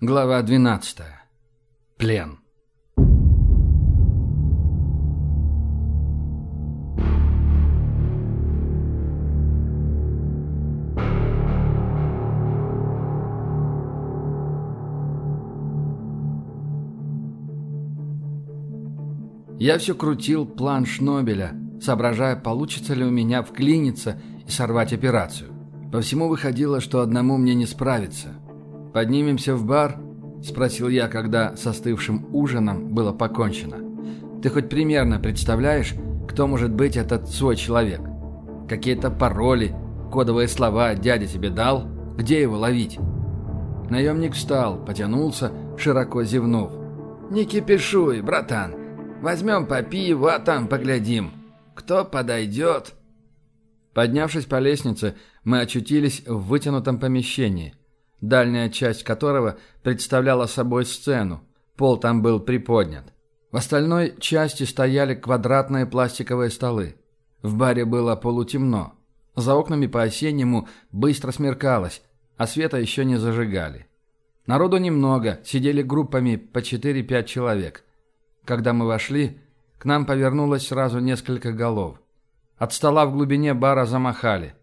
Глава 12. Плен. Я все крутил план Шнобеля, соображая, получится ли у меня вклиниться и сорвать операцию. По всему выходило, что одному мне не справиться. «Поднимемся в бар?» – спросил я, когда с остывшим ужином было покончено. «Ты хоть примерно представляешь, кто может быть этот свой человек? Какие-то пароли, кодовые слова дядя тебе дал? Где его ловить?» Наемник встал, потянулся, широко зевнув. «Не кипишуй, братан. Возьмем по пиву, а там поглядим. Кто подойдет?» Поднявшись по лестнице, мы очутились в вытянутом помещении, дальняя часть которого представляла собой сцену. Пол там был приподнят. В остальной части стояли квадратные пластиковые столы. В баре было полутемно. За окнами по-осеннему быстро смеркалось, а света еще не зажигали. Народу немного, сидели группами по 4-5 человек. Когда мы вошли, к нам повернулось сразу несколько голов. От стола в глубине бара замахали.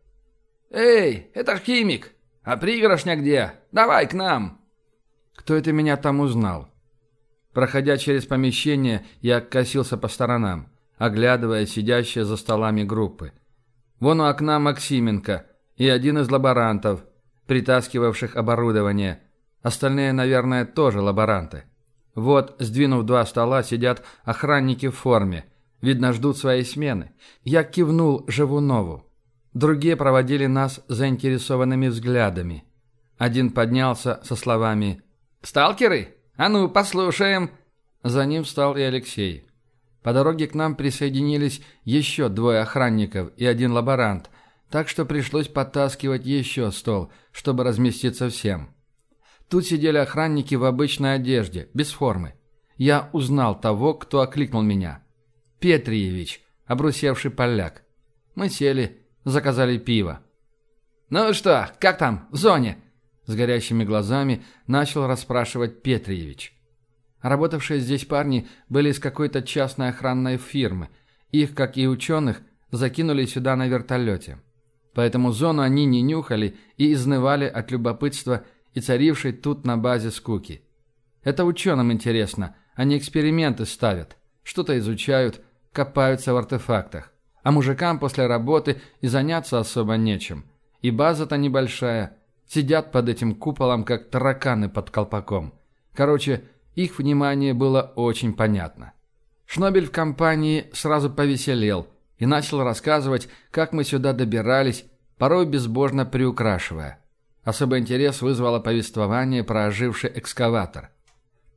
«Эй, это ж химик! А пригоршня где? Давай к нам!» Кто это меня там узнал? Проходя через помещение, я косился по сторонам, оглядывая сидящие за столами группы. Вон у окна Максименко и один из лаборантов, притаскивавших оборудование. Остальные, наверное, тоже лаборанты. Вот, сдвинув два стола, сидят охранники в форме. Видно, ждут своей смены. Я кивнул Живунову. Другие проводили нас заинтересованными взглядами. Один поднялся со словами «Сталкеры? А ну, послушаем!» За ним встал и Алексей. По дороге к нам присоединились еще двое охранников и один лаборант, так что пришлось подтаскивать еще стол, чтобы разместиться всем. Тут сидели охранники в обычной одежде, без формы. Я узнал того, кто окликнул меня. Петриевич, обрусевший поляк. Мы сели, заказали пиво. «Ну что, как там, в зоне?» С горящими глазами начал расспрашивать Петриевич. Работавшие здесь парни были из какой-то частной охранной фирмы. Их, как и ученых, закинули сюда на вертолете. Поэтому зону они не нюхали и изнывали от любопытства и царившей тут на базе скуки. Это ученым интересно, они эксперименты ставят, что-то изучают, копаются в артефактах. А мужикам после работы и заняться особо нечем. И база-то небольшая. Сидят под этим куполом, как тараканы под колпаком. Короче, их внимание было очень понятно. Шнобель в компании сразу повеселел и начал рассказывать, как мы сюда добирались, порой безбожно приукрашивая. Особый интерес вызвало повествование про оживший экскаватор.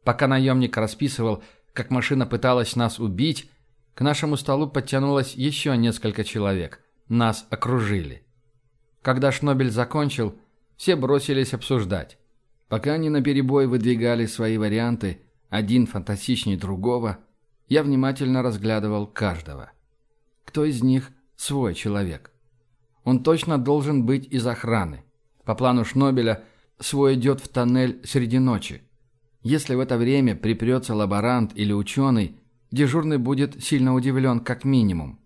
Пока наемник расписывал, как машина пыталась нас убить, к нашему столу подтянулось еще несколько человек. Нас окружили. Когда Шнобель закончил, все бросились обсуждать. Пока они наперебой выдвигали свои варианты, один фантастичнее другого, я внимательно разглядывал каждого. Кто из них свой человек? Он точно должен быть из охраны. По плану Шнобеля, свой идет в тоннель среди ночи. Если в это время припрется лаборант или ученый, дежурный будет сильно удивлен как минимум.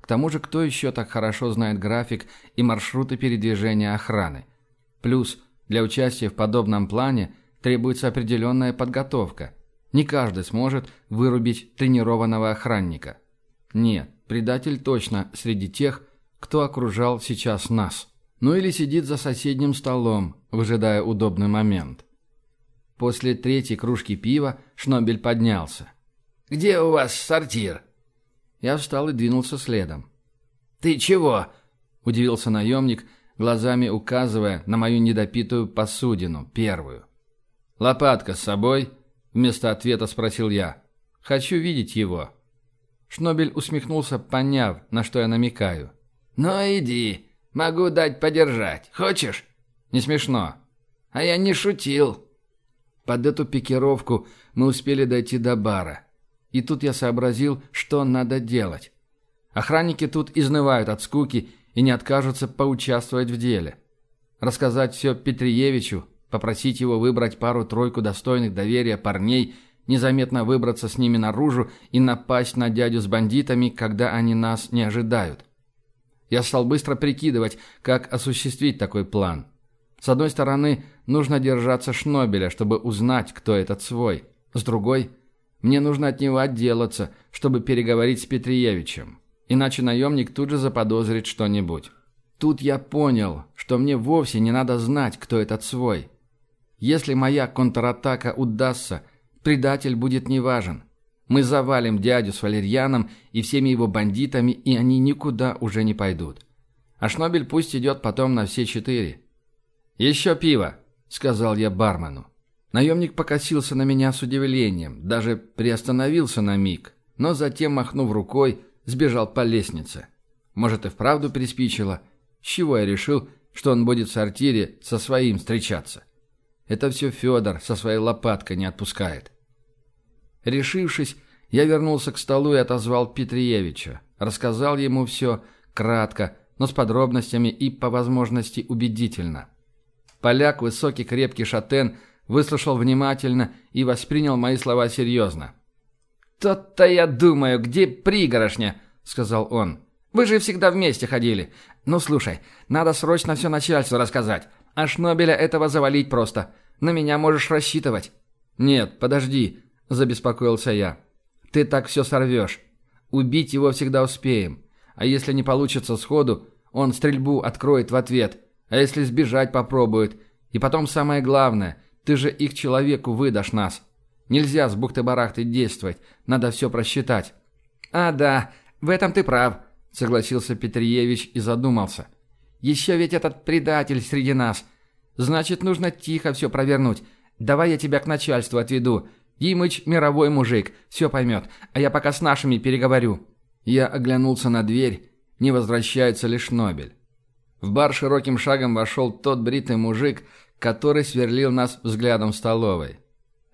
К тому же, кто еще так хорошо знает график и маршруты передвижения охраны? Плюс, для участия в подобном плане требуется определенная подготовка. Не каждый сможет вырубить тренированного охранника. Нет, предатель точно среди тех, кто окружал сейчас нас. Ну или сидит за соседним столом, выжидая удобный момент. После третьей кружки пива Шнобель поднялся. «Где у вас сортир?» Я встал и двинулся следом. «Ты чего?» – удивился наемник, глазами указывая на мою недопитую посудину, первую. «Лопатка с собой?» – вместо ответа спросил я. «Хочу видеть его». Шнобель усмехнулся, поняв, на что я намекаю. «Ну иди, Могу дать подержать. Хочешь?» «Не смешно». «А я не шутил». Под эту пикировку мы успели дойти до бара. И тут я сообразил, что надо делать. Охранники тут изнывают от скуки и не откажутся поучаствовать в деле. Рассказать все Петриевичу попросить его выбрать пару-тройку достойных доверия парней, незаметно выбраться с ними наружу и напасть на дядю с бандитами, когда они нас не ожидают. Я стал быстро прикидывать, как осуществить такой план. С одной стороны, нужно держаться Шнобеля, чтобы узнать, кто этот свой. С другой, мне нужно от него отделаться, чтобы переговорить с Петриевичем. Иначе наемник тут же заподозрит что-нибудь. Тут я понял, что мне вовсе не надо знать, кто этот свой. Если моя контратака удастся, предатель будет неважен. Мы завалим дядю с Валерьяном и всеми его бандитами, и они никуда уже не пойдут. А Шнобель пусть идет потом на все четыре. «Еще пиво», — сказал я бармену. Наемник покосился на меня с удивлением, даже приостановился на миг, но затем, махнув рукой, сбежал по лестнице. Может, и вправду приспичило — с чего я решил, что он будет в сортире со своим встречаться? Это все Федор со своей лопаткой не отпускает. Решившись, я вернулся к столу и отозвал Петриевича. Рассказал ему все, кратко, но с подробностями и, по возможности, убедительно. Поляк, высокий крепкий шатен, выслушал внимательно и воспринял мои слова серьезно. «Тот-то я думаю, где пригорошня?» — сказал он. Вы же всегда вместе ходили. Ну, слушай, надо срочно все начальству рассказать. А Шнобеля этого завалить просто. На меня можешь рассчитывать». «Нет, подожди», – забеспокоился я. «Ты так все сорвешь. Убить его всегда успеем. А если не получится сходу, он стрельбу откроет в ответ. А если сбежать попробует? И потом самое главное, ты же их человеку выдашь нас. Нельзя с бухты-барахты действовать, надо все просчитать». «А, да, в этом ты прав», согласился Петриевич и задумался. «Еще ведь этот предатель среди нас. Значит, нужно тихо все провернуть. Давай я тебя к начальству отведу. Димыч мировой мужик, все поймет, а я пока с нашими переговорю». Я оглянулся на дверь, не возвращается лишь Нобель. В бар широким шагом вошел тот бритый мужик, который сверлил нас взглядом столовой.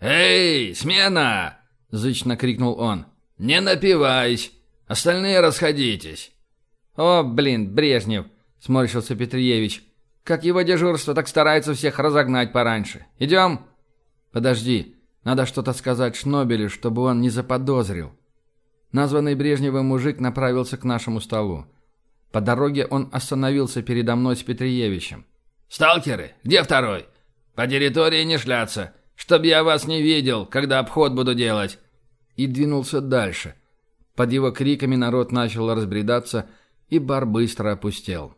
«Эй, смена!» – зычно крикнул он. «Не напивайся! Остальные расходитесь!» «О, блин, Брежнев!» – сморщился Петриевич. «Как его дежурство так старается всех разогнать пораньше. Идем?» «Подожди, надо что-то сказать Шнобелю, чтобы он не заподозрил». Названный Брежневым мужик направился к нашему столу. По дороге он остановился передо мной с Петриевичем. «Сталкеры, где второй? По территории не шляться, чтоб я вас не видел, когда обход буду делать!» И двинулся дальше. Под его криками народ начал разбредаться – и бар быстро опустел.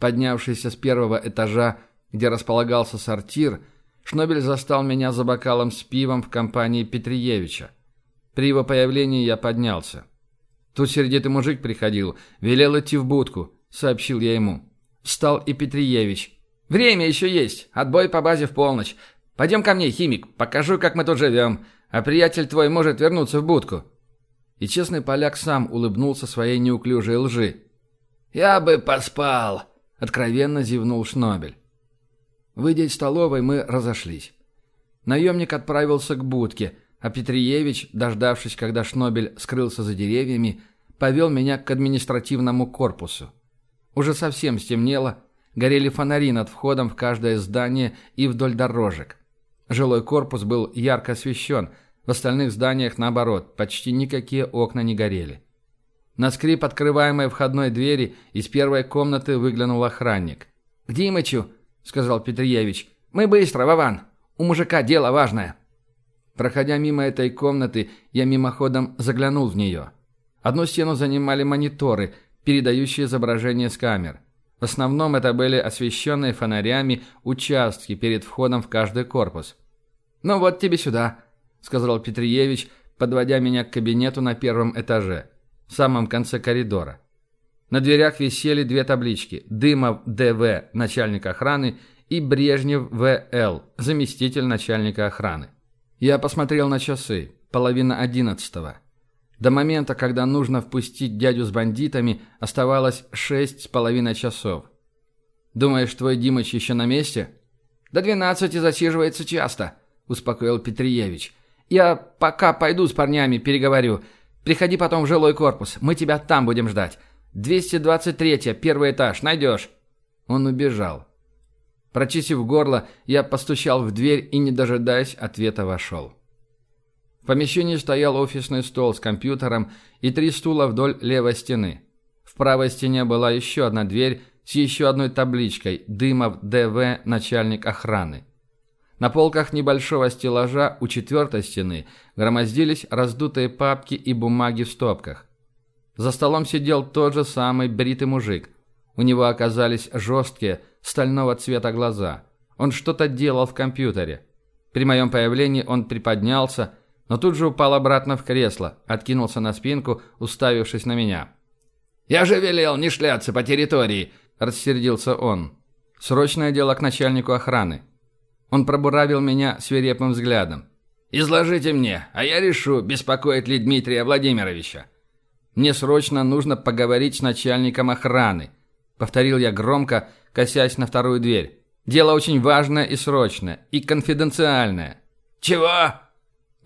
Поднявшийся с первого этажа, где располагался сортир, Шнобель застал меня за бокалом с пивом в компании Петриевича. При его появлении я поднялся. Тут сердитый мужик приходил, велел идти в будку, сообщил я ему. Встал и Петриевич. «Время еще есть, отбой по базе в полночь. Пойдем ко мне, химик, покажу, как мы тут живем, а приятель твой может вернуться в будку». И честный поляк сам улыбнулся своей неуклюжей лжи. «Я бы поспал», — откровенно зевнул Шнобель. Выйдя из столовой, мы разошлись. Наемник отправился к будке, а Петриевич, дождавшись, когда Шнобель скрылся за деревьями, повел меня к административному корпусу. Уже совсем стемнело, горели фонари над входом в каждое здание и вдоль дорожек. Жилой корпус был ярко освещен — в остальных зданиях, наоборот, почти никакие окна не горели. На скрип открываемой входной двери из первой комнаты выглянул охранник. «К Димычу», — сказал Петриевич. «Мы быстро, Вован. У мужика дело важное». Проходя мимо этой комнаты, я мимоходом заглянул в нее. Одну стену занимали мониторы, передающие изображение с камер. В основном это были освещенные фонарями участки перед входом в каждый корпус. «Ну вот тебе сюда», сказал Петриевич, подводя меня к кабинету на первом этаже, в самом конце коридора. На дверях висели две таблички «Дымов Д.В. начальник охраны» и «Брежнев В.Л. заместитель начальника охраны». Я посмотрел на часы, половина одиннадцатого. До момента, когда нужно впустить дядю с бандитами, оставалось шесть с половиной часов. «Думаешь, твой Димыч еще на месте?» «До двенадцати засиживается часто», – успокоил Петриевич. Я пока пойду с парнями переговорю. Приходи потом в жилой корпус. Мы тебя там будем ждать. 223-я, первый этаж. Найдешь». Он убежал. Прочистив горло, я постучал в дверь и, не дожидаясь, ответа вошел. В помещении стоял офисный стол с компьютером и три стула вдоль левой стены. В правой стене была еще одна дверь с еще одной табличкой «Дымов ДВ, начальник охраны». На полках небольшого стеллажа у четвертой стены громоздились раздутые папки и бумаги в стопках. За столом сидел тот же самый бритый мужик. У него оказались жесткие, стального цвета глаза. Он что-то делал в компьютере. При моем появлении он приподнялся, но тут же упал обратно в кресло, откинулся на спинку, уставившись на меня. «Я же велел не шляться по территории!» – рассердился он. «Срочное дело к начальнику охраны». Он пробуравил меня свирепым взглядом. «Изложите мне, а я решу, беспокоит ли Дмитрия Владимировича. Мне срочно нужно поговорить с начальником охраны», – повторил я громко, косясь на вторую дверь. «Дело очень важное и срочное, и конфиденциальное». «Чего?»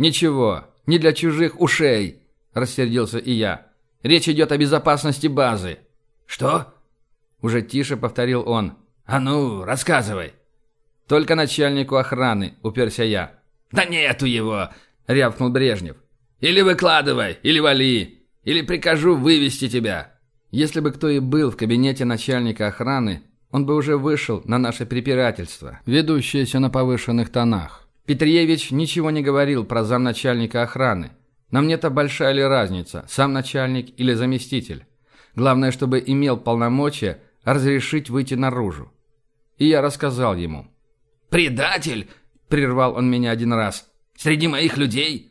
«Ничего, не для чужих ушей», – рассердился и я. «Речь идет о безопасности базы». «Что?» – уже тише повторил он. «А ну, рассказывай». «Только начальнику охраны», – уперся я. «Да нету его!» – рявкнул Брежнев. «Или выкладывай, или вали, или прикажу вывести тебя». Если бы кто и был в кабинете начальника охраны, он бы уже вышел на наше препирательство, ведущееся на повышенных тонах. Петриевич ничего не говорил про замначальника охраны. Нам нет большая ли разница, сам начальник или заместитель. Главное, чтобы имел полномочия разрешить выйти наружу. И я рассказал ему. «Предатель!» – прервал он меня один раз. «Среди моих людей?»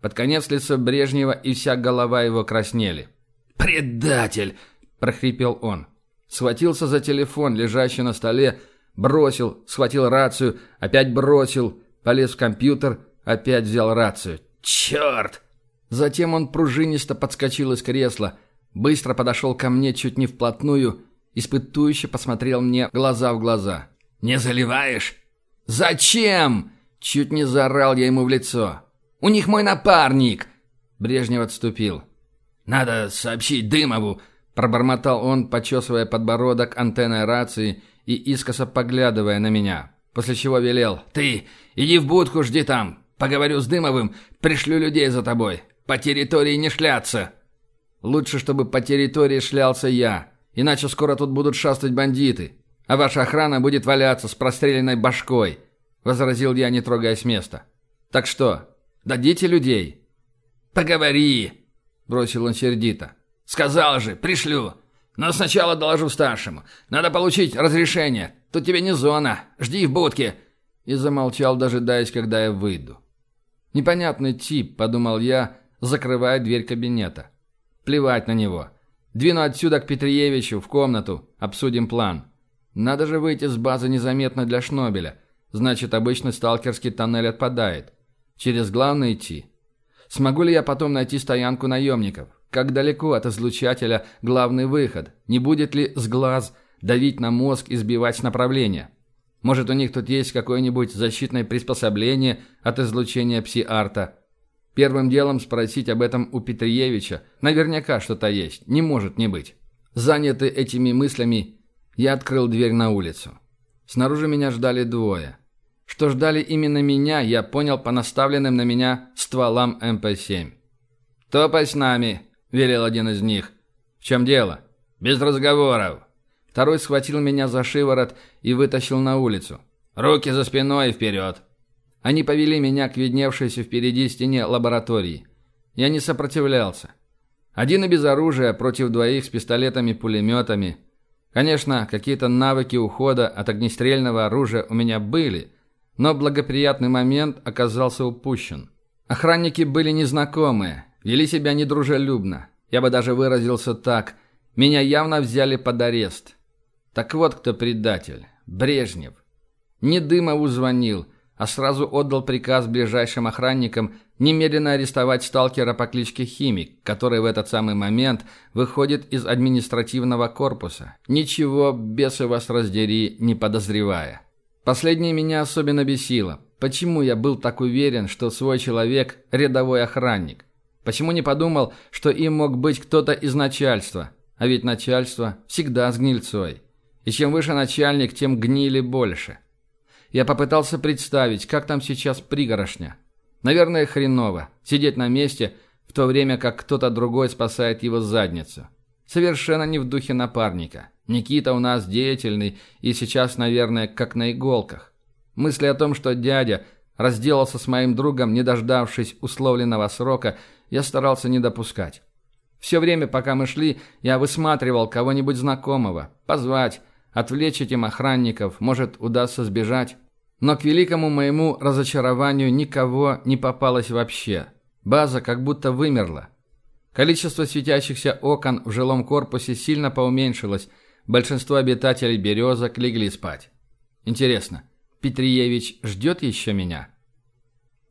Под конец лицо Брежнева и вся голова его краснели. «Предатель!» – прохрипел он. Схватился за телефон, лежащий на столе, бросил, схватил рацию, опять бросил, Полез в компьютер, опять взял рацию. «Черт!» Затем он пружинисто подскочил из кресла, быстро подошел ко мне чуть не вплотную, испытующе посмотрел мне глаза в глаза. «Не заливаешь?» «Зачем?» Чуть не заорал я ему в лицо. «У них мой напарник!» Брежнев отступил. «Надо сообщить Дымову!» Пробормотал он, почесывая подбородок антенной рации и искоса поглядывая на меня. После чего велел. «Ты иди в будку, жди там. Поговорю с Дымовым, пришлю людей за тобой. По территории не шляться». «Лучше, чтобы по территории шлялся я. Иначе скоро тут будут шастать бандиты. А ваша охрана будет валяться с простреленной башкой», — возразил я, не трогаясь с места. «Так что, дадите людей?» «Поговори», — бросил он сердито. «Сказал же, пришлю. Но сначала доложу старшему. Надо получить разрешение. Тут тебе не зона. Жди в будке!» И замолчал, дожидаясь, когда я выйду. «Непонятный тип», — подумал я, закрывая дверь кабинета. «Плевать на него. Двину отсюда к Петриевичу, в комнату. Обсудим план. Надо же выйти с базы незаметно для Шнобеля. Значит, обычный сталкерский тоннель отпадает. Через главный идти. Смогу ли я потом найти стоянку наемников? Как далеко от излучателя главный выход? Не будет ли с глаз давить на мозг и сбивать с направления. Может, у них тут есть какое-нибудь защитное приспособление от излучения пси-арта. Первым делом спросить об этом у Петриевича. Наверняка что-то есть, не может не быть. Занятый этими мыслями, я открыл дверь на улицу. Снаружи меня ждали двое. Что ждали именно меня, я понял по наставленным на меня стволам МП-7. «Топай с нами», — велел один из них. «В чем дело?» «Без разговоров. Второй схватил меня за шиворот и вытащил на улицу. «Руки за спиной и вперед!» Они повели меня к видневшейся впереди стене лаборатории. Я не сопротивлялся. Один и без оружия против двоих с пистолетами-пулеметами. Конечно, какие-то навыки ухода от огнестрельного оружия у меня были, но благоприятный момент оказался упущен. Охранники были незнакомые, вели себя недружелюбно. Я бы даже выразился так. Меня явно взяли под арест. Так вот кто предатель. Брежнев. Не Дымову звонил, а сразу отдал приказ ближайшим охранникам немедленно арестовать сталкера по кличке Химик, который в этот самый момент выходит из административного корпуса, ничего, бесы вас раздери, не подозревая. Последнее меня особенно бесило. Почему я был так уверен, что свой человек – рядовой охранник? Почему не подумал, что им мог быть кто-то из начальства? А ведь начальство всегда с гнильцой. И чем выше начальник, тем гнили больше. Я попытался представить, как там сейчас пригорошня. Наверное, хреново. Сидеть на месте, в то время как кто-то другой спасает его задницу. Совершенно не в духе напарника. Никита у нас деятельный и сейчас, наверное, как на иголках. Мысли о том, что дядя разделался с моим другом, не дождавшись условленного срока, я старался не допускать. Все время, пока мы шли, я высматривал кого-нибудь знакомого, позвать, отвлечь этим охранников, может, удастся сбежать. Но к великому моему разочарованию никого не попалось вообще. База как будто вымерла. Количество светящихся окон в жилом корпусе сильно поуменьшилось, большинство обитателей «Березок» легли спать. Интересно, Петриевич ждет еще меня?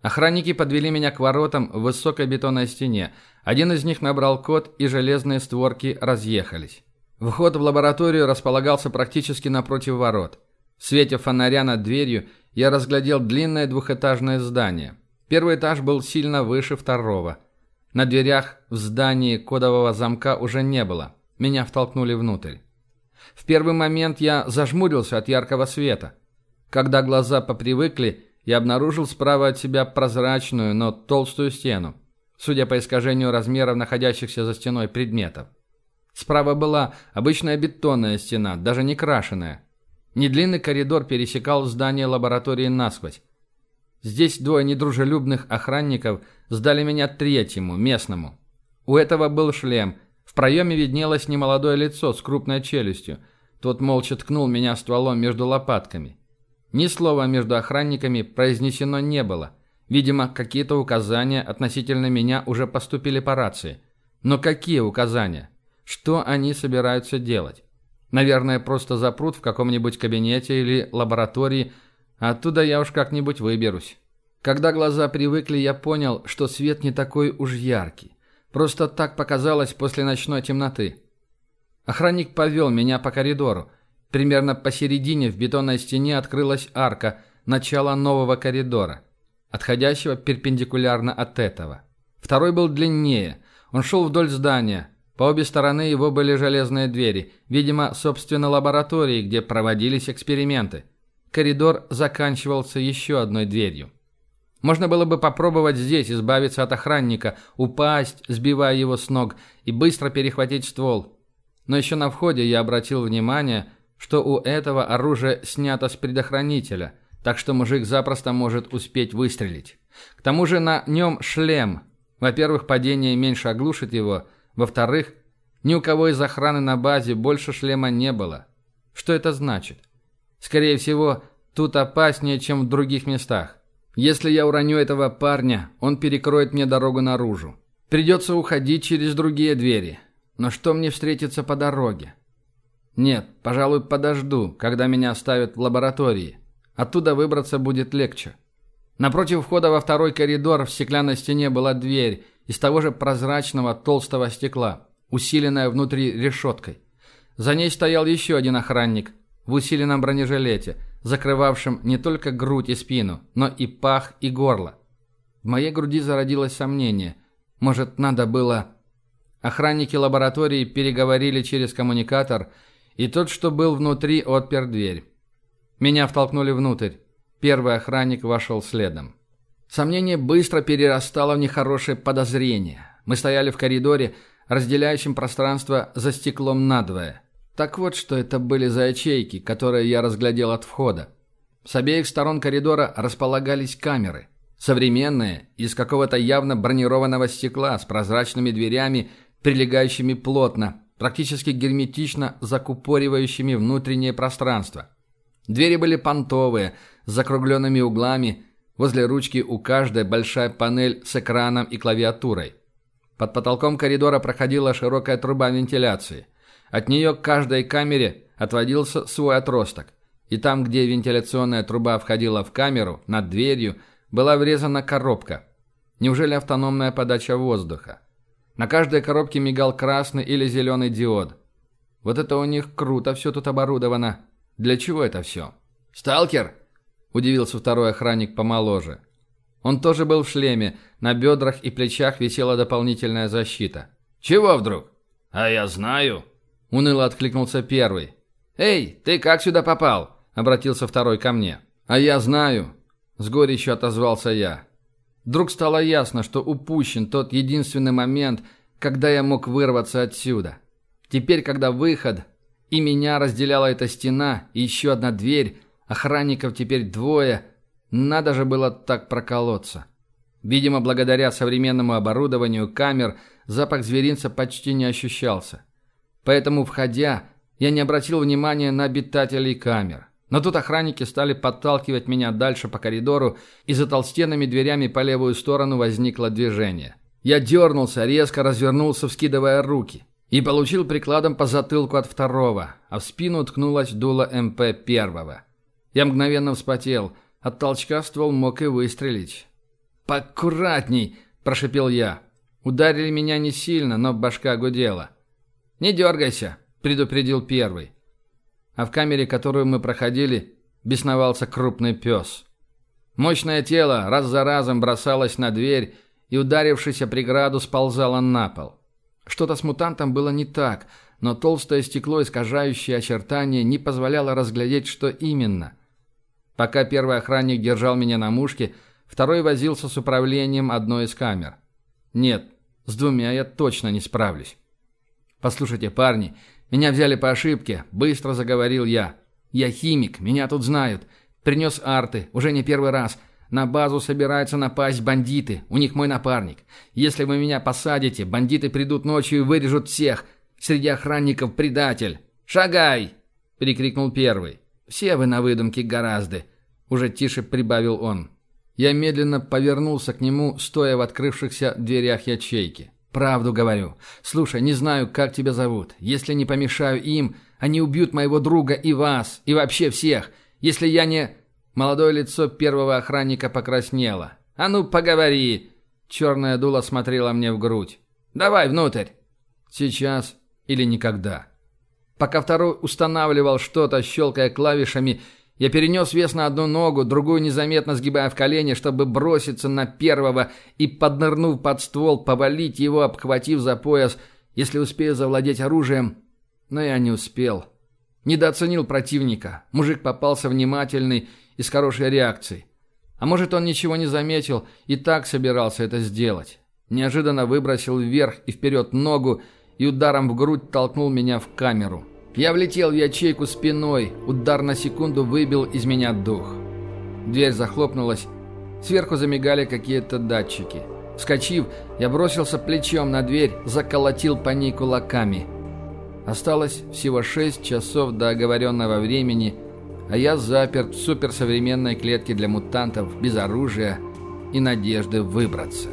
Охранники подвели меня к воротам в высокой бетонной стене. Один из них набрал код, и железные створки разъехались. Вход в лабораторию располагался практически напротив ворот. В свете фонаря над дверью я разглядел длинное двухэтажное здание. Первый этаж был сильно выше второго. На дверях в здании кодового замка уже не было. Меня втолкнули внутрь. В первый момент я зажмурился от яркого света. Когда глаза попривыкли, я обнаружил справа от себя прозрачную, но толстую стену, судя по искажению размеров находящихся за стеной предметов. Справа была обычная бетонная стена, даже не крашеная. Недлинный коридор пересекал здание лаборатории насквозь. Здесь двое недружелюбных охранников сдали меня третьему, местному. У этого был шлем. В проеме виднелось немолодое лицо с крупной челюстью. Тот молча ткнул меня стволом между лопатками. Ни слова между охранниками произнесено не было. Видимо, какие-то указания относительно меня уже поступили по рации. Но какие указания? Что они собираются делать? Наверное, просто запрут в каком-нибудь кабинете или лаборатории, а оттуда я уж как-нибудь выберусь. Когда глаза привыкли, я понял, что свет не такой уж яркий. Просто так показалось после ночной темноты. Охранник повел меня по коридору. Примерно посередине в бетонной стене открылась арка, начало нового коридора, отходящего перпендикулярно от этого. Второй был длиннее. Он шел вдоль здания, по обе стороны его были железные двери, видимо, собственно, лаборатории, где проводились эксперименты. Коридор заканчивался еще одной дверью. Можно было бы попробовать здесь избавиться от охранника, упасть, сбивая его с ног, и быстро перехватить ствол. Но еще на входе я обратил внимание, что у этого оружие снято с предохранителя, так что мужик запросто может успеть выстрелить. К тому же на нем шлем. Во-первых, падение меньше оглушит его – во-вторых, ни у кого из охраны на базе больше шлема не было. Что это значит? Скорее всего, тут опаснее, чем в других местах. Если я уроню этого парня, он перекроет мне дорогу наружу. Придется уходить через другие двери. Но что мне встретится по дороге? Нет, пожалуй, подожду, когда меня оставят в лаборатории. Оттуда выбраться будет легче. Напротив входа во второй коридор в стеклянной стене была дверь, из того же прозрачного толстого стекла, усиленная внутри решеткой. За ней стоял еще один охранник в усиленном бронежилете, закрывавшем не только грудь и спину, но и пах и горло. В моей груди зародилось сомнение. Может, надо было... Охранники лаборатории переговорили через коммуникатор, и тот, что был внутри, отпер дверь. Меня втолкнули внутрь. Первый охранник вошел следом. Сомнение быстро перерастало в нехорошее подозрение. Мы стояли в коридоре, разделяющем пространство за стеклом надвое. Так вот, что это были за ячейки, которые я разглядел от входа. С обеих сторон коридора располагались камеры. Современные, из какого-то явно бронированного стекла с прозрачными дверями, прилегающими плотно, практически герметично закупоривающими внутреннее пространство. Двери были понтовые, с закругленными углами, Возле ручки у каждой большая панель с экраном и клавиатурой. Под потолком коридора проходила широкая труба вентиляции. От нее к каждой камере отводился свой отросток. И там, где вентиляционная труба входила в камеру, над дверью, была врезана коробка. Неужели автономная подача воздуха? На каждой коробке мигал красный или зеленый диод. Вот это у них круто все тут оборудовано. Для чего это все? «Сталкер!» Удивился второй охранник помоложе. Он тоже был в шлеме, на бедрах и плечах висела дополнительная защита. «Чего вдруг?» «А я знаю», — уныло откликнулся первый. «Эй, ты как сюда попал?» — обратился второй ко мне. «А я знаю», — с горечью отозвался я. Вдруг стало ясно, что упущен тот единственный момент, когда я мог вырваться отсюда. Теперь, когда выход, и меня разделяла эта стена, и еще одна дверь, охранников теперь двое, надо же было так проколоться. Видимо, благодаря современному оборудованию камер запах зверинца почти не ощущался. Поэтому, входя, я не обратил внимания на обитателей камер. Но тут охранники стали подталкивать меня дальше по коридору, и за толстенными дверями по левую сторону возникло движение. Я дернулся, резко развернулся, вскидывая руки. И получил прикладом по затылку от второго, а в спину ткнулась дуло МП первого. Я мгновенно вспотел. От толчка ствол мог и выстрелить. «Поаккуратней!» – прошипел я. Ударили меня не сильно, но башка гудела. «Не дергайся!» предупредил первый. А в камере, которую мы проходили, бесновался крупный пес. Мощное тело раз за разом бросалось на дверь и, ударившись о преграду, сползало на пол. Что-то с мутантом было не так, но толстое стекло, искажающее очертания, не позволяло разглядеть, что именно. Пока первый охранник держал меня на мушке, второй возился с управлением одной из камер. Нет, с двумя я точно не справлюсь. «Послушайте, парни, меня взяли по ошибке», — быстро заговорил я. «Я химик, меня тут знают. Принес арты, уже не первый раз. На базу собираются напасть бандиты, у них мой напарник. Если вы меня посадите, бандиты придут ночью и вырежут всех. Среди охранников предатель. Шагай!» — перекрикнул первый. «Все вы на выдумке гораздо», — уже тише прибавил он. Я медленно повернулся к нему, стоя в открывшихся дверях ячейки. «Правду говорю. Слушай, не знаю, как тебя зовут. Если не помешаю им, они убьют моего друга и вас, и вообще всех. Если я не...» Молодое лицо первого охранника покраснело. «А ну, поговори!» Черная дула смотрела мне в грудь. «Давай внутрь!» «Сейчас или никогда?» Пока второй устанавливал что-то, щелкая клавишами, я перенес вес на одну ногу, другую незаметно сгибая в колени, чтобы броситься на первого и, поднырнув под ствол, повалить его, обхватив за пояс, если успею завладеть оружием. Но я не успел. Недооценил противника. Мужик попался внимательный и с хорошей реакцией. А может, он ничего не заметил и так собирался это сделать. Неожиданно выбросил вверх и вперед ногу и ударом в грудь толкнул меня в камеру. Я влетел в ячейку спиной, удар на секунду выбил из меня дух. Дверь захлопнулась, сверху замигали какие-то датчики. Вскочив, я бросился плечом на дверь, заколотил по ней кулаками. Осталось всего шесть часов до оговоренного времени, а я заперт в суперсовременной клетке для мутантов без оружия и надежды выбраться.